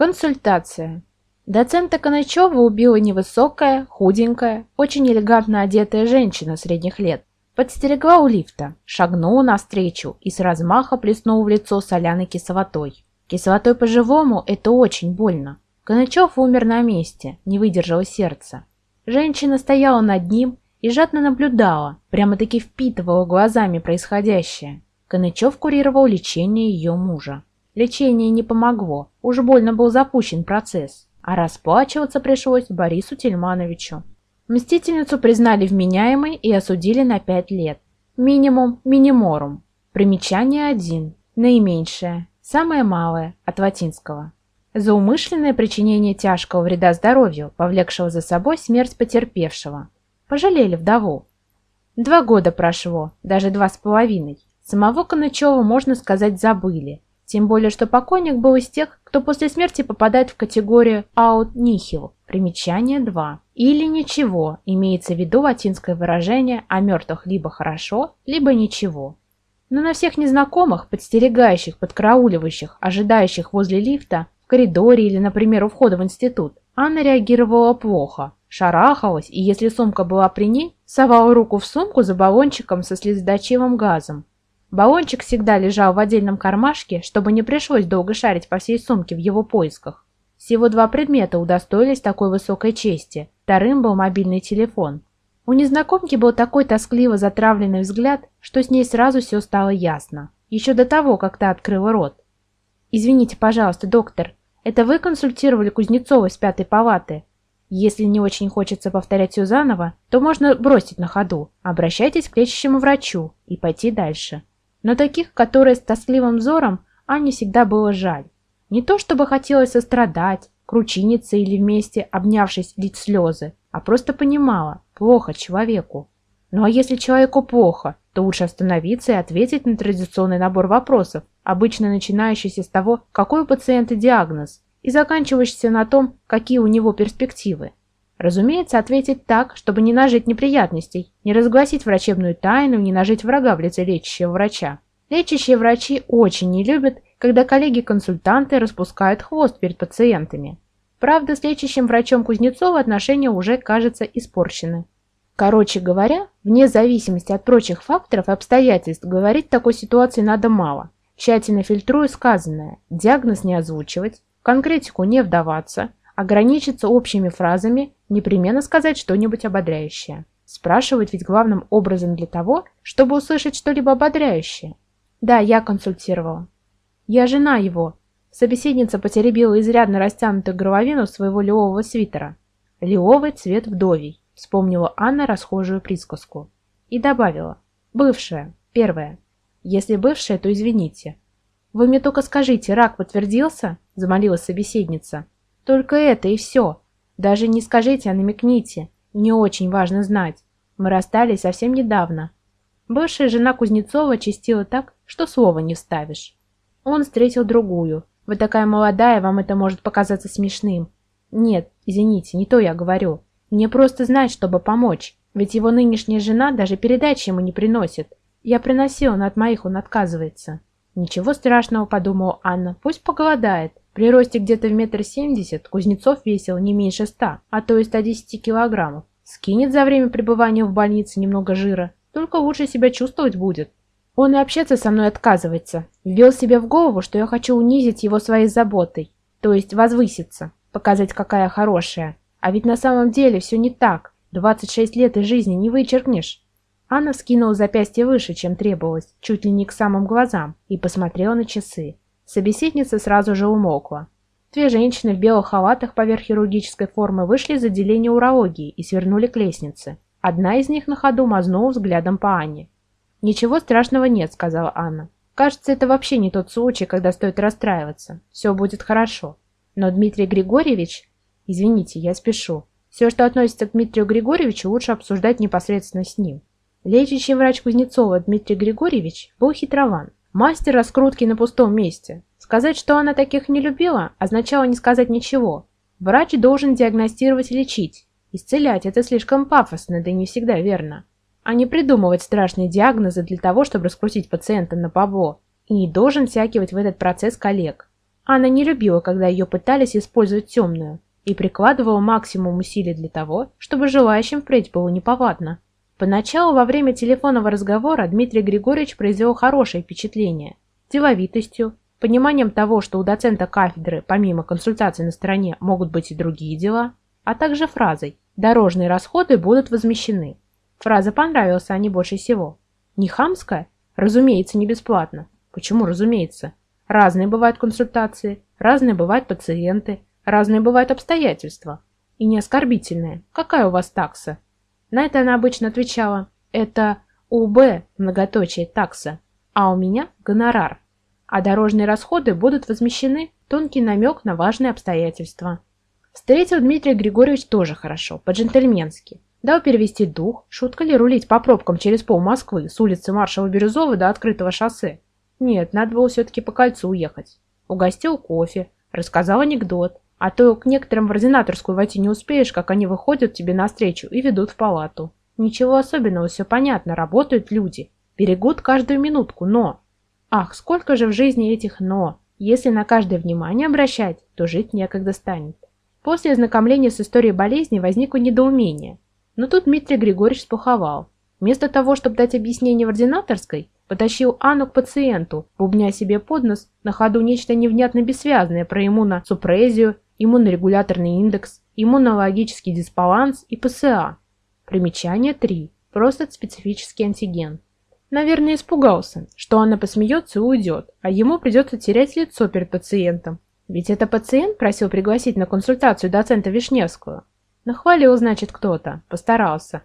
Консультация. Доцента Конычева убила невысокая, худенькая, очень элегантно одетая женщина средних лет. Подстерегла у лифта, шагнула навстречу и с размаха плеснула в лицо соляной кислотой. Кислотой по-живому – это очень больно. Конычев умер на месте, не выдержало сердце. Женщина стояла над ним и жадно наблюдала, прямо-таки впитывала глазами происходящее. Конычев курировал лечение ее мужа. Лечение не помогло, уж больно был запущен процесс, а расплачиваться пришлось Борису Тельмановичу. Мстительницу признали вменяемой и осудили на пять лет. Минимум миниморум. Примечание один. Наименьшее. Самое малое. От латинского. За умышленное причинение тяжкого вреда здоровью, повлекшего за собой смерть потерпевшего. Пожалели вдову. Два года прошло, даже два с половиной. Самого Конычева, можно сказать, забыли. Тем более, что покойник был из тех, кто после смерти попадает в категорию «out nihil» примечание 2. Или ничего, имеется в виду латинское выражение о мертвых либо хорошо, либо ничего. Но на всех незнакомых, подстерегающих, подкрауливающих, ожидающих возле лифта, в коридоре или, например, у входа в институт, Анна реагировала плохо, шарахалась и, если сумка была при ней, совала руку в сумку за баллончиком со слезоточивым газом. Баллончик всегда лежал в отдельном кармашке, чтобы не пришлось долго шарить по всей сумке в его поисках. Всего два предмета удостоились такой высокой чести. Вторым был мобильный телефон. У незнакомки был такой тоскливо затравленный взгляд, что с ней сразу все стало ясно. Еще до того, как та открыла рот. «Извините, пожалуйста, доктор, это вы консультировали Кузнецова из пятой палаты?» Если не очень хочется повторять все заново, то можно бросить на ходу. Обращайтесь к лечащему врачу и пойти дальше. Но таких, которые с тоскливым взором, Анне всегда было жаль. Не то чтобы хотелось сострадать, кручиниться или вместе, обнявшись, лить слезы, а просто понимала, плохо человеку. Ну а если человеку плохо, то лучше остановиться и ответить на традиционный набор вопросов, обычно начинающийся с того, какой у пациента диагноз, и заканчивающийся на том, какие у него перспективы. Разумеется, ответить так, чтобы не нажить неприятностей, не разгласить врачебную тайну, не нажить врага в лице лечащего врача. Лечащие врачи очень не любят, когда коллеги-консультанты распускают хвост перед пациентами. Правда, с лечащим врачом Кузнецова отношения уже, кажется, испорчены. Короче говоря, вне зависимости от прочих факторов и обстоятельств, говорить в такой ситуации надо мало. Тщательно фильтруя сказанное, диагноз не озвучивать, конкретику не вдаваться – ограничиться общими фразами, непременно сказать что-нибудь ободряющее. Спрашивать ведь главным образом для того, чтобы услышать что-либо ободряющее. Да, я консультировала. Я жена его. Собеседница потеребила изрядно растянутую горловину своего лилового свитера. Лиловый цвет вдовий, вспомнила Анна расхожую присказку. И добавила. Бывшая, первая. Если бывшая, то извините. Вы мне только скажите, рак подтвердился? Замолилась собеседница. Только это и все. Даже не скажите, а намекните. Не очень важно знать. Мы расстались совсем недавно. Бывшая жена Кузнецова чистила так, что слова не вставишь. Он встретил другую. Вы такая молодая, вам это может показаться смешным. Нет, извините, не то я говорю. Мне просто знать, чтобы помочь. Ведь его нынешняя жена даже передачи ему не приносит. Я приносила, но от моих он отказывается. Ничего страшного, подумала Анна, пусть поголодает. При росте где-то в метр семьдесят Кузнецов весил не меньше ста, а то и 110 килограммов. Скинет за время пребывания в больнице немного жира, только лучше себя чувствовать будет. Он и общаться со мной отказывается. Ввел себе в голову, что я хочу унизить его своей заботой, то есть возвыситься, показать, какая хорошая. А ведь на самом деле все не так. 26 лет из жизни не вычеркнешь. Анна вскинула запястье выше, чем требовалось, чуть ли не к самым глазам, и посмотрела на часы. Собеседница сразу же умолкла. Две женщины в белых халатах поверх хирургической формы вышли из отделения урологии и свернули к лестнице. Одна из них на ходу мазнула взглядом по Анне. «Ничего страшного нет», — сказала Анна. «Кажется, это вообще не тот случай, когда стоит расстраиваться. Все будет хорошо. Но Дмитрий Григорьевич...» «Извините, я спешу. Все, что относится к Дмитрию Григорьевичу, лучше обсуждать непосредственно с ним. Лечащий врач Кузнецова Дмитрий Григорьевич был хитрован, мастер раскрутки на пустом месте. Сказать, что она таких не любила, означало не сказать ничего. Врач должен диагностировать и лечить. Исцелять – это слишком пафосно, да и не всегда верно. А не придумывать страшные диагнозы для того, чтобы раскрутить пациента на бабло. И не должен всякивать в этот процесс коллег. Анна не любила, когда ее пытались использовать темную, и прикладывала максимум усилий для того, чтобы желающим впредь было неповадно. Поначалу во время телефонного разговора Дмитрий Григорьевич произвел хорошее впечатление. Деловитостью, пониманием того, что у доцента кафедры помимо консультаций на стороне могут быть и другие дела, а также фразой «дорожные расходы будут возмещены». Фраза понравилась Ане больше всего. Не хамская? Разумеется, не бесплатно. Почему разумеется? Разные бывают консультации, разные бывают пациенты, разные бывают обстоятельства. И не оскорбительные. Какая у вас такса? На это она обычно отвечала «Это УБ, многоточие, такса, а у меня гонорар». А дорожные расходы будут возмещены тонкий намек на важные обстоятельства. Встретил Дмитрий Григорьевич тоже хорошо, по-джентльменски. Дал перевести дух, шутка ли рулить по пробкам через пол Москвы с улицы маршала Бирюзова до открытого шоссе. Нет, надо было все-таки по кольцу уехать. Угостил кофе, рассказал анекдот, а то к некоторым в ординаторскую войти не успеешь, как они выходят тебе навстречу и ведут в палату. Ничего особенного, все понятно, работают люди, берегут каждую минутку, но... Ах, сколько же в жизни этих «но». Если на каждое внимание обращать, то жить некогда станет. После ознакомления с историей болезни возникло недоумение. Но тут Дмитрий Григорьевич спуховал. Вместо того, чтобы дать объяснение в ординаторской, потащил Анну к пациенту, бубня себе под нос на ходу нечто невнятно бессвязное про иммуносупрессию иммунорегуляторный индекс, иммунологический дисбаланс и ПСА. Примечание 3. Просто специфический антиген. Наверное, испугался, что она посмеется и уйдет, а ему придется терять лицо перед пациентом. Ведь это пациент просил пригласить на консультацию доцента Вишневскую. Нахвалил, значит, кто-то, постарался.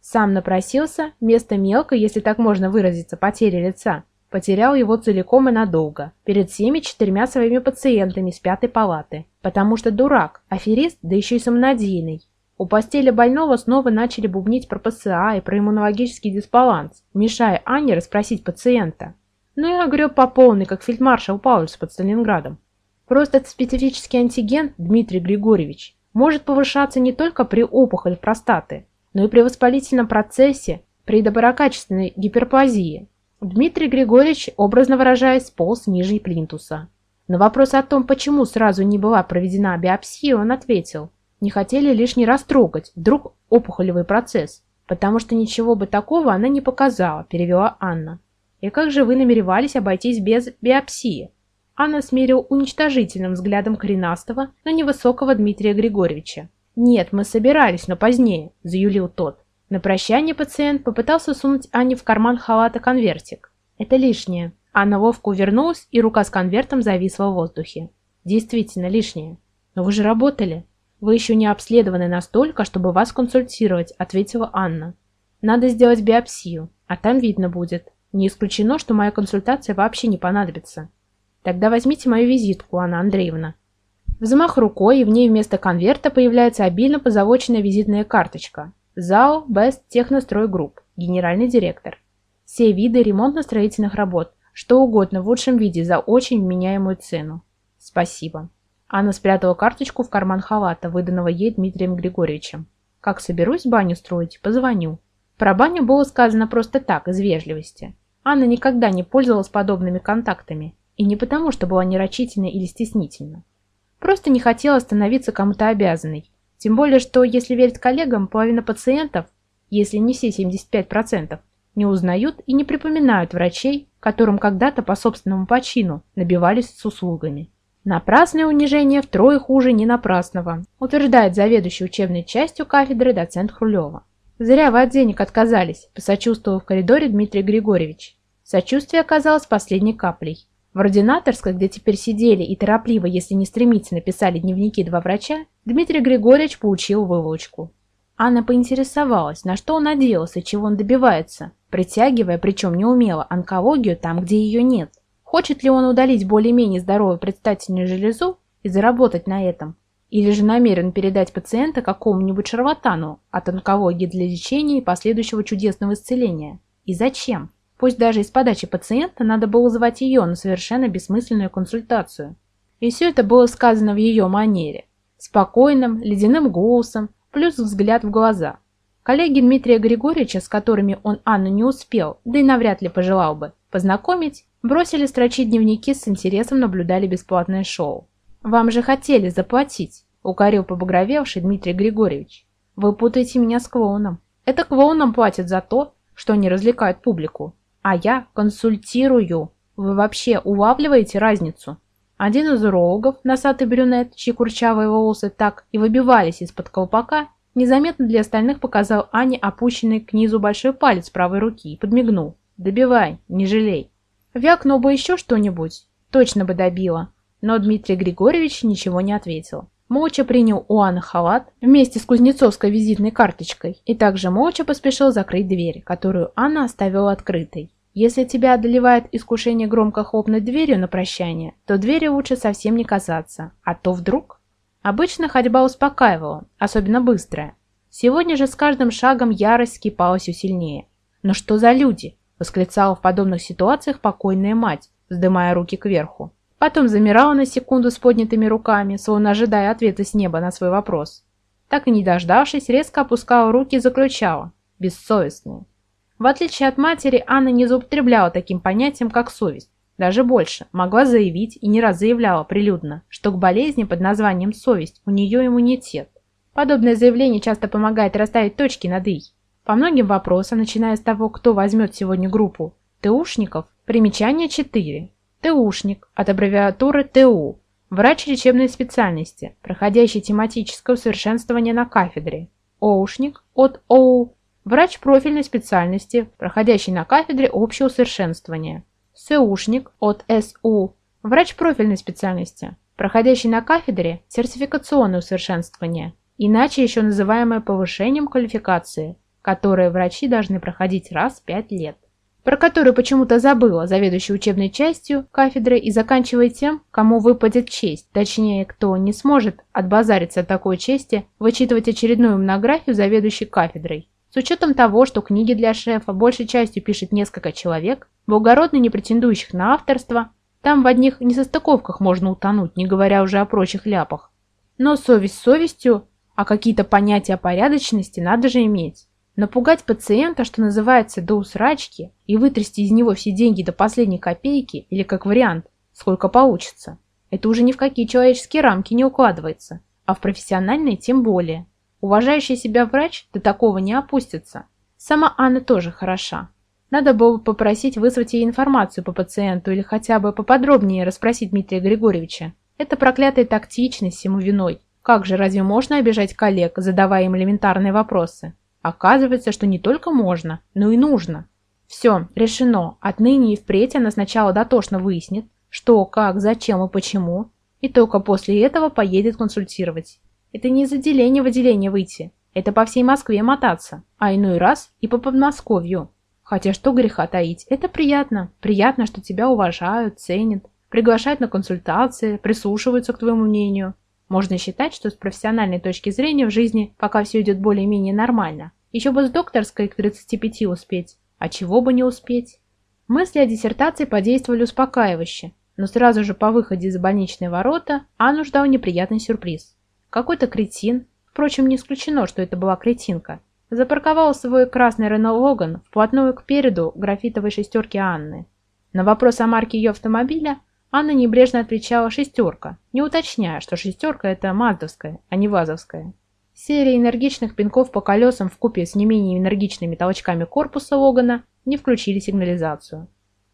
Сам напросился, вместо мелкой, если так можно выразиться, потери лица, Потерял его целиком и надолго, перед всеми четырьмя своими пациентами с пятой палаты. Потому что дурак, аферист, да еще и самонадеянный. У постели больного снова начали бубнить про ПСА и про иммунологический дисбаланс, мешая Анне расспросить пациента. Ну и огреб по полной, как фельдмаршал Паульс под Сталинградом. Просто специфический антиген, Дмитрий Григорьевич, может повышаться не только при опухоли простаты, но и при воспалительном процессе, при доброкачественной гиперплазии, Дмитрий Григорьевич, образно выражаясь, полз ниже плинтуса. На вопрос о том, почему сразу не была проведена биопсия, он ответил, не хотели лишний раз трогать, вдруг опухолевый процесс, потому что ничего бы такого она не показала, перевела Анна. И как же вы намеревались обойтись без биопсии? Анна смерил уничтожительным взглядом коренастого, но невысокого Дмитрия Григорьевича. «Нет, мы собирались, но позднее», – заюлил тот. На прощание пациент попытался сунуть Анне в карман халата конвертик. Это лишнее. Анна ловко увернулась, и рука с конвертом зависла в воздухе. Действительно лишнее. Но вы же работали. Вы еще не обследованы настолько, чтобы вас консультировать, ответила Анна. Надо сделать биопсию, а там видно будет. Не исключено, что моя консультация вообще не понадобится. Тогда возьмите мою визитку, Анна Андреевна. Взмах рукой, и в ней вместо конверта появляется обильно позолоченная визитная карточка. ЗАО «Бест Технострой Групп», генеральный директор. Все виды ремонтно-строительных работ, что угодно в лучшем виде за очень вменяемую цену. Спасибо. Анна спрятала карточку в карман халата, выданного ей Дмитрием Григорьевичем. Как соберусь баню строить, позвоню. Про баню было сказано просто так, из вежливости. Анна никогда не пользовалась подобными контактами. И не потому, что была нерочительна или стеснительна. Просто не хотела становиться кому-то обязанной, тем более, что, если верить коллегам, половина пациентов, если не все 75%, не узнают и не припоминают врачей, которым когда-то по собственному почину набивались с услугами. Напрасное унижение втрое хуже не напрасного, утверждает заведующий учебной частью кафедры доцент Хрулева. Зря вы от денег отказались, посочувствовал в коридоре Дмитрий Григорьевич. Сочувствие оказалось последней каплей. В ординаторской, где теперь сидели и торопливо, если не стремительно писали дневники два врача, Дмитрий Григорьевич получил выволочку. Анна поинтересовалась, на что он надеялся чего он добивается, притягивая, причем неумело, онкологию там, где ее нет. Хочет ли он удалить более-менее здоровую предстательную железу и заработать на этом? Или же намерен передать пациента какому-нибудь шарлатану от онкологии для лечения и последующего чудесного исцеления? И зачем? Пусть даже из подачи пациента надо было звать ее на совершенно бессмысленную консультацию. И все это было сказано в ее манере. Спокойным, ледяным голосом, плюс взгляд в глаза. Коллеги Дмитрия Григорьевича, с которыми он Анну не успел, да и навряд ли пожелал бы, Познакомить, бросили строчить дневники, с интересом наблюдали бесплатное шоу. «Вам же хотели заплатить», — укорил побагровевший Дмитрий Григорьевич. «Вы путаете меня с клоуном. Это клоунам платят за то, что они развлекают публику. А я консультирую. Вы вообще улавливаете разницу?» Один из урологов, носатый брюнет, чьи курчавые волосы так и выбивались из-под колпака, незаметно для остальных показал Ане опущенный к низу большой палец правой руки и подмигнул. «Добивай, не жалей». Вякнул бы еще что-нибудь, точно бы добила. Но Дмитрий Григорьевич ничего не ответил. Молча принял у Анны халат вместе с кузнецовской визитной карточкой и также молча поспешил закрыть дверь, которую Анна оставила открытой. Если тебя одолевает искушение громко хлопнуть дверью на прощание, то двери лучше совсем не касаться, а то вдруг... Обычно ходьба успокаивала, особенно быстрая. Сегодня же с каждым шагом ярость кипала все сильнее. Но что за люди? Восклицала в подобных ситуациях покойная мать, вздымая руки кверху. Потом замирала на секунду с поднятыми руками, словно ожидая ответа с неба на свой вопрос. Так и не дождавшись, резко опускала руки и заключала. Бессовестная. В отличие от матери, Анна не злоупотребляла таким понятием, как совесть. Даже больше, могла заявить и не раз заявляла прилюдно, что к болезни под названием совесть у нее иммунитет. Подобное заявление часто помогает расставить точки над «и». По многим вопросам, начиная с того, кто возьмет сегодня группу ТУшников, примечание 4. ТУшник от аббревиатуры ТУ, врач лечебной специальности, проходящий тематическое усовершенствование на кафедре. ОУшник от ОУ, врач профильной специальности, проходящий на кафедре общего усовершенствования. СУшник от СУ, врач профильной специальности, проходящий на кафедре сертификационное усовершенствование, иначе еще называемое повышением квалификации – которые врачи должны проходить раз в пять лет, про которую почему-то забыла заведующая учебной частью кафедры и заканчивая тем, кому выпадет честь, точнее, кто не сможет отбазариться от такой чести, вычитывать очередную монографию заведующей кафедрой. С учетом того, что книги для шефа большей частью пишет несколько человек, благородно не претендующих на авторство, там в одних несостыковках можно утонуть, не говоря уже о прочих ляпах. Но совесть совестью, а какие-то понятия о порядочности надо же иметь. Напугать пациента, что называется, до усрачки, и вытрясти из него все деньги до последней копейки, или как вариант, сколько получится, это уже ни в какие человеческие рамки не укладывается, а в профессиональные тем более. Уважающий себя врач до такого не опустится. Сама Анна тоже хороша. Надо было попросить вызвать ей информацию по пациенту или хотя бы поподробнее расспросить Дмитрия Григорьевича. Это проклятая тактичность ему виной. Как же, разве можно обижать коллег, задавая им элементарные вопросы? Оказывается, что не только можно, но и нужно. Все, решено. Отныне и впредь она сначала дотошно выяснит, что, как, зачем и почему, и только после этого поедет консультировать. Это не из отделения в отделение выйти, это по всей Москве мотаться, а иной раз и по Подмосковью. Хотя что греха таить, это приятно. Приятно, что тебя уважают, ценят, приглашают на консультации, прислушиваются к твоему мнению. Можно считать, что с профессиональной точки зрения в жизни пока все идет более-менее нормально. Еще бы с докторской к 35 успеть. А чего бы не успеть? Мысли о диссертации подействовали успокаивающе, но сразу же по выходе из больничной ворота Анну ждал неприятный сюрприз. Какой-то кретин, впрочем, не исключено, что это была кретинка, запарковал свой красный Рено Логан вплотную к переду графитовой шестерки Анны. На вопрос о марке ее автомобиля Анна небрежно отвечала «шестерка», не уточняя, что «шестерка» — это маздовская, а не вазовская. Серия энергичных пинков по колесам вкупе с не менее энергичными толчками корпуса Логана не включили сигнализацию.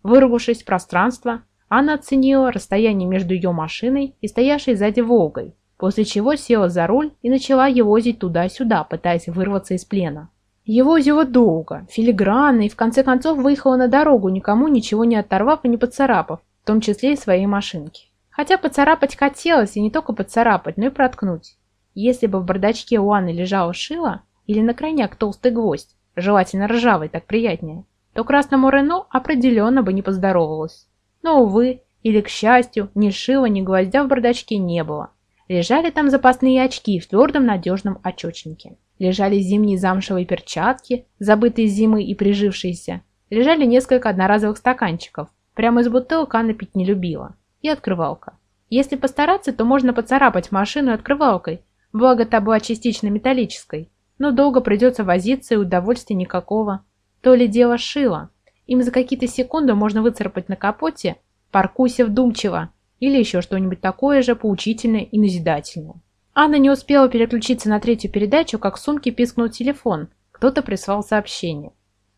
Вырвавшись в пространство, Анна оценила расстояние между ее машиной и стоявшей сзади «Волгой», после чего села за руль и начала евозить туда-сюда, пытаясь вырваться из плена. Евозила долго, филигранно и в конце концов выехала на дорогу, никому ничего не оторвав и не поцарапав, в том числе и своей машинки. Хотя поцарапать хотелось, и не только поцарапать, но и проткнуть. Если бы в бардачке у Анны лежало шило, или на крайняк толстый гвоздь, желательно ржавый, так приятнее, то красному Рено определенно бы не поздоровалось. Но, увы, или к счастью, ни шила, ни гвоздя в бардачке не было. Лежали там запасные очки в твердом надежном очечнике. Лежали зимние замшевые перчатки, забытые зимы и прижившиеся. Лежали несколько одноразовых стаканчиков, Прямо из бутылок Анна пить не любила. И открывалка. Если постараться, то можно поцарапать машину открывалкой, благо та была частично металлической. Но долго придется возиться и удовольствия никакого. То ли дело шило. Им за какие-то секунды можно выцарапать на капоте «Паркуйся вдумчиво» или еще что-нибудь такое же поучительное и назидательное. Анна не успела переключиться на третью передачу, как в сумке пискнул телефон. Кто-то прислал сообщение.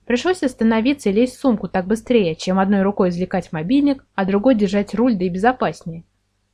Пришлось остановиться и лезть в сумку так быстрее, чем одной рукой извлекать мобильник, а другой держать руль, да и безопаснее.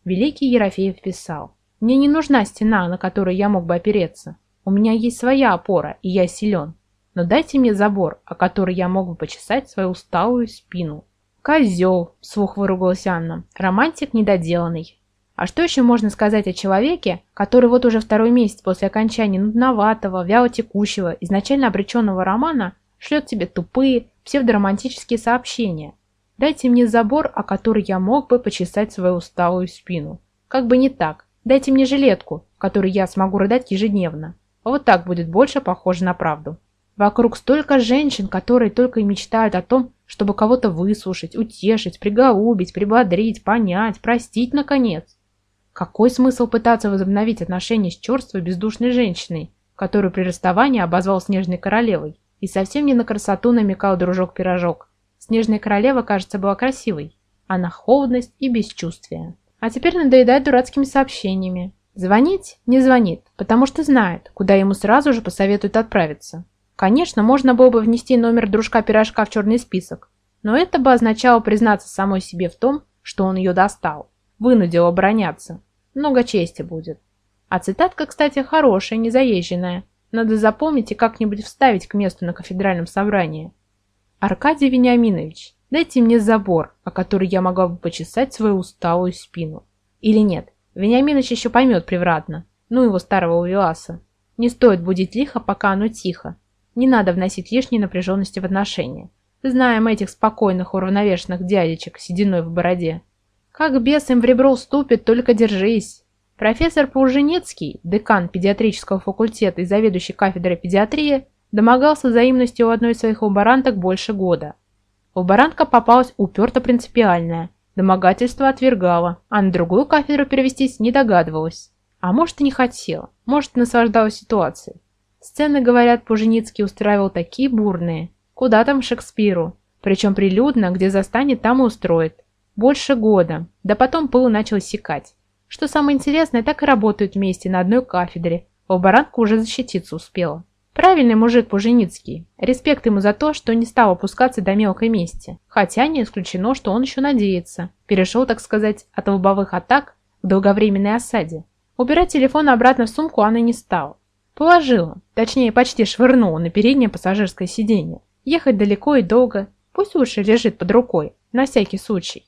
Великий Ерофеев писал. «Мне не нужна стена, на которую я мог бы опереться. У меня есть своя опора, и я силен. Но дайте мне забор, о который я мог бы почесать свою усталую спину». «Козел!» – вслух выругалась Анна. «Романтик недоделанный». А что еще можно сказать о человеке, который вот уже второй месяц после окончания нудноватого, вялотекущего, изначально обреченного романа шлет тебе тупые, псевдоромантические сообщения? Дайте мне забор, о который я мог бы почесать свою усталую спину. Как бы не так. Дайте мне жилетку, в которой я смогу рыдать ежедневно. Вот так будет больше похоже на правду. Вокруг столько женщин, которые только и мечтают о том, чтобы кого-то выслушать, утешить, приголубить, прибодрить, понять, простить, наконец. Какой смысл пытаться возобновить отношения с черствой бездушной женщиной, которую при расставании обозвал Снежной Королевой, и совсем не на красоту намекал дружок-пирожок. Снежная Королева, кажется, была красивой, а на холодность и бесчувствие. А теперь надоедает дурацкими сообщениями. Звонить не звонит, потому что знает, куда ему сразу же посоветуют отправиться. Конечно, можно было бы внести номер дружка-пирожка в черный список, но это бы означало признаться самой себе в том, что он ее достал вынудил обороняться. Много чести будет. А цитатка, кстати, хорошая, незаезженная. Надо запомнить и как-нибудь вставить к месту на кафедральном собрании. Аркадий Вениаминович, дайте мне забор, о который я могла бы почесать свою усталую спину. Или нет, Вениаминович еще поймет превратно. Ну его старого увеласа. Не стоит будить лихо, пока оно тихо. Не надо вносить лишней напряженности в отношения. Знаем этих спокойных, уравновешенных дядечек сединой в бороде. Как бес им в ребро уступит, только держись. Профессор Пауженецкий, декан педиатрического факультета и заведующий кафедрой педиатрии, домогался взаимности у одной из своих лаборанток больше года. Лаборантка попалась уперто принципиальная, домогательство отвергала, а на другую кафедру перевестись не догадывалась. А может и не хотела, может наслаждалась ситуацией. Сцены, говорят, Пуженицкий устраивал такие бурные. Куда там Шекспиру? Причем прилюдно, где застанет, там и устроит. Больше года, да потом пыл начал иссякать. Что самое интересное, так и работают вместе на одной кафедре. Лаборантка уже защититься успела. Правильный мужик Пуженицкий. Респект ему за то, что не стал опускаться до мелкой мести. Хотя не исключено, что он еще надеется. Перешел, так сказать, от лобовых атак к долговременной осаде. Убирать телефон обратно в сумку она не стала. Положила, точнее почти швырнула на переднее пассажирское сиденье. Ехать далеко и долго, пусть лучше лежит под рукой, на всякий случай.